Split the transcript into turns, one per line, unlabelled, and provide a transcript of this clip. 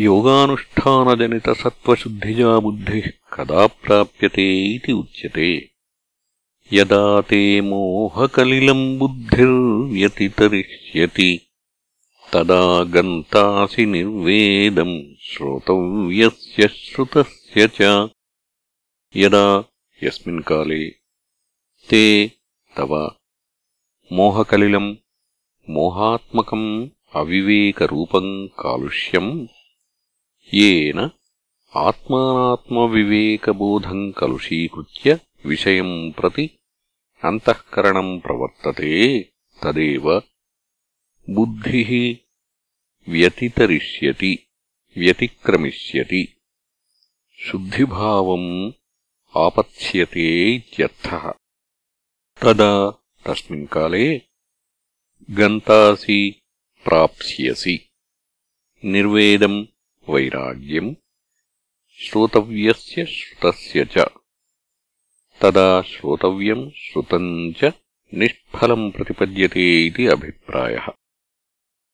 योगानुष्ठानजनितसत्त्वशुद्धिजा बुद्धिः कदा प्राप्यते इति उच्यते यदा ते मोहकलिलम् बुद्धिर्व्यतितरिष्यति तदा गन्तासि निर्वेदम् श्रोतव्यस्य श्रुतस्य च यदा यस्मिन् काले ते तव మోహకలిలం మోహాత్మకం అవివేకరూపం కాలుష్యం येन आत्मानात्मविवेकबोधम् कलुषीकृत्य विषयम् प्रति अन्तःकरणम् प्रवर्तते तदेव बुद्धिः व्यतितरिष्यति व्यतिक्रमिष्यति शुद्धिभावम् आपत्स्यते इत्यर्थः तदा तस्मिन् काले गन्तासि प्राप्स्यसि निर्वेदम् वैराग्यम् श्रोतव्यस्य श्रुतस्य च तदा श्रोतव्यम् श्रुतम् च निष्फलम् प्रतिपद्यते इति अभिप्रायः